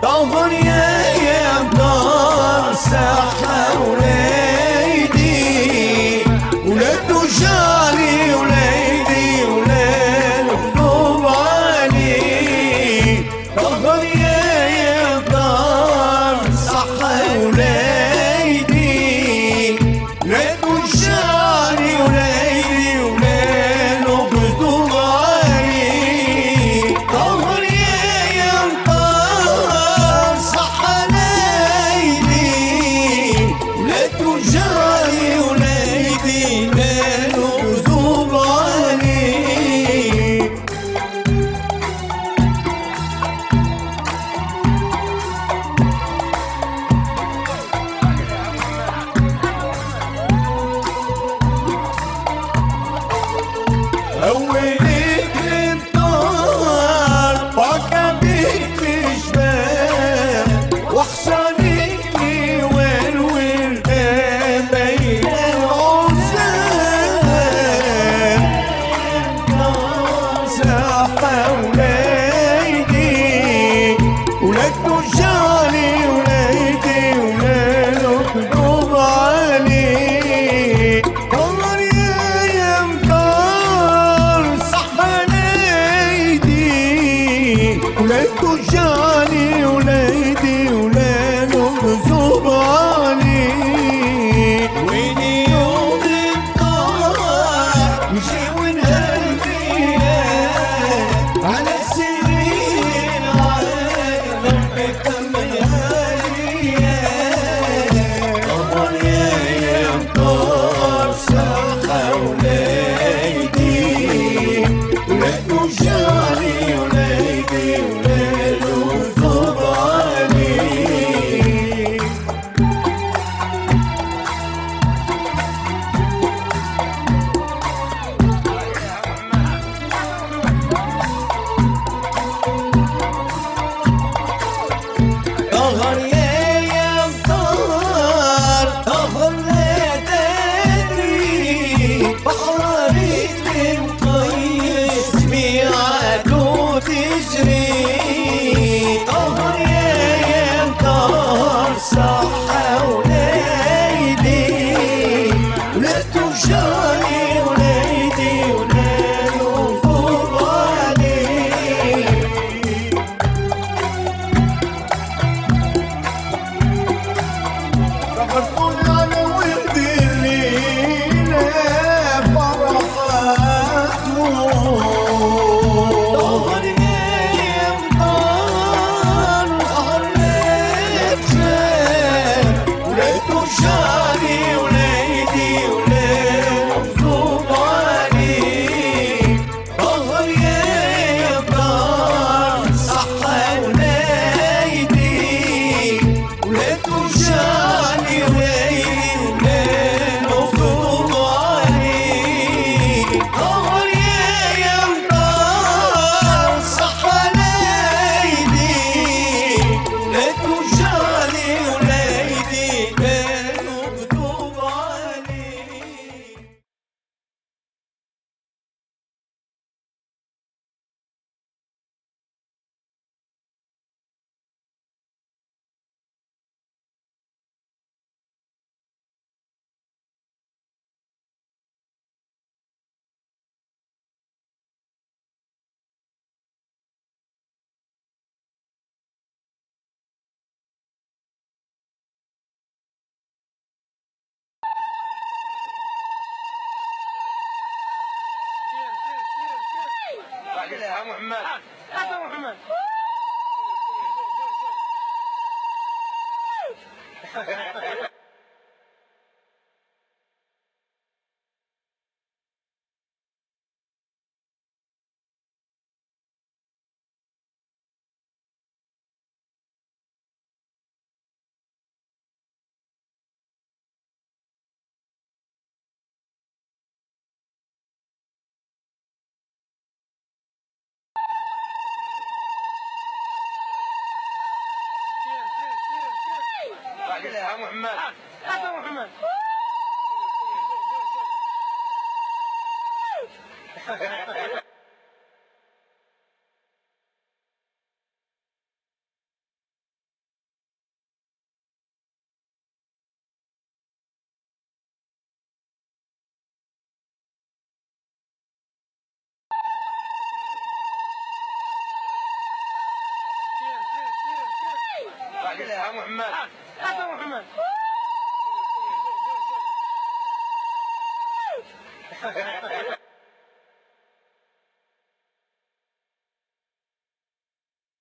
don't حوليدي ولاد يا محمد. يا محمد. ابو حماد ابو حماد محمد. آه. آه. 大哥们。哈哈哈哈